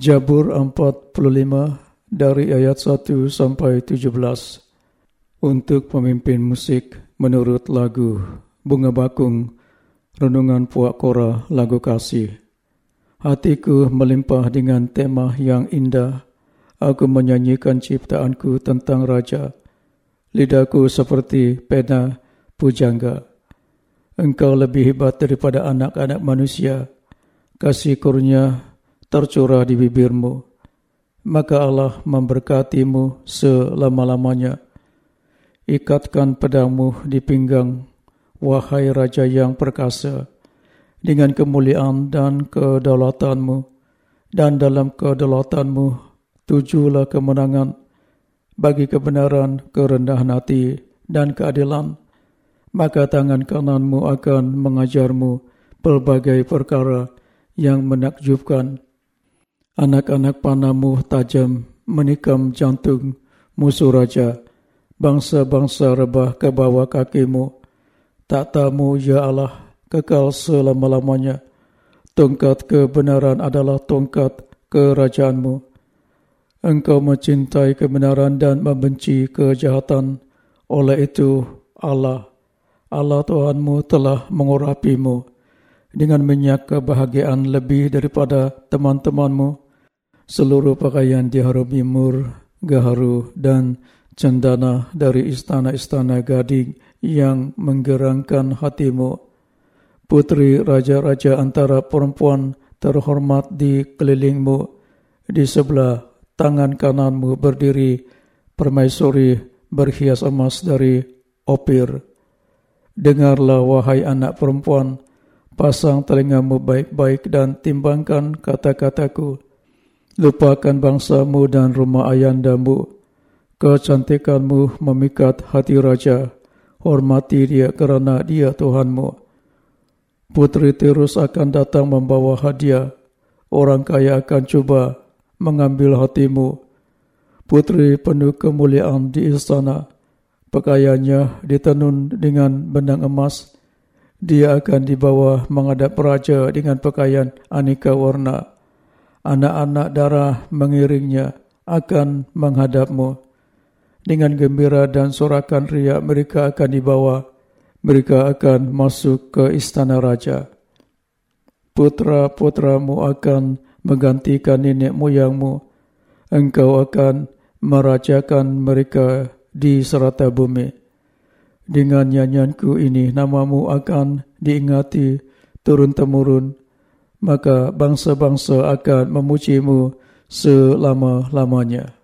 Jabur 45 dari ayat 1 sampai 17 untuk pemimpin musik menurut lagu Bunga Bakung Renungan Puak Kora Lagu Kasih. Hatiku melimpah dengan tema yang indah. Aku menyanyikan ciptaanku tentang Raja. Lidahku seperti pena pujangga. Engkau lebih hebat daripada anak-anak manusia. Kasih kurnia tercurah di bibirmu. Maka Allah memberkatimu selama-lamanya. Ikatkan pedangmu di pinggang, wahai Raja yang perkasa, dengan kemuliaan dan kedaulatanmu. Dan dalam kedaulatanmu, tujulah kemenangan bagi kebenaran, kerendahan hati, dan keadilan maka tangan kananmu akan mengajarmu pelbagai perkara yang menakjubkan. Anak-anak panamu tajam menikam jantung musuh raja. Bangsa-bangsa rebah ke bawah kakimu. Tak tamu ya Allah kekal selama-lamanya. Tongkat kebenaran adalah tongkat kerajaanmu. Engkau mencintai kebenaran dan membenci kejahatan. Oleh itu Allah Allah Tuhanmu telah mengurapimu dengan minyak kebahagiaan lebih daripada teman-temanmu. Seluruh pakaian diharumi mur, gaharu dan cendana dari istana-istana gading yang menggerangkan hatimu. Putri raja-raja antara perempuan terhormat di kelilingmu. Di sebelah tangan kananmu berdiri permaisuri berhias emas dari Opir. Dengarlah wahai anak perempuan, pasang telingamu baik-baik dan timbangkan kata-kataku. Lupakan bangsamu dan rumah ayandamu. Kecantikanmu memikat hati raja. Hormati dia kerana dia Tuhanmu. Putri Tirus akan datang membawa hadiah. Orang kaya akan cuba mengambil hatimu. Putri penuh kemuliaan di istana pakaiannya ditenun dengan benang emas. Dia akan dibawa menghadap raja dengan pakaian aneka warna. Anak-anak darah mengiringnya akan menghadapmu. Dengan gembira dan sorakan riak mereka akan dibawa. Mereka akan masuk ke istana raja. Putra-putramu akan menggantikan nenek moyangmu. Engkau akan merajakan mereka di serata bumi. Dengan nyanyianku ini namamu akan diingati turun-temurun, maka bangsa-bangsa akan memujimu selama-lamanya.